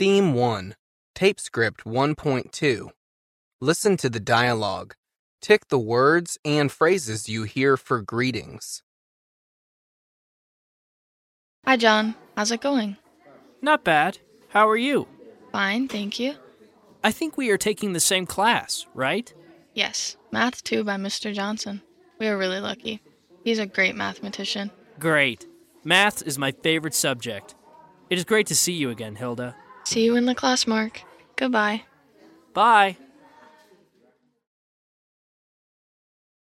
Theme 1, Tape Script 1.2. Listen to the dialogue. Tick the words and phrases you hear for greetings. Hi, John. How's it going? Not bad. How are you? Fine, thank you. I think we are taking the same class, right? Yes, Math 2 by Mr. Johnson. We are really lucky. He's a great mathematician. Great. Math is my favorite subject. It is great to see you again, Hilda. See you in the class, Mark. Goodbye. Bye.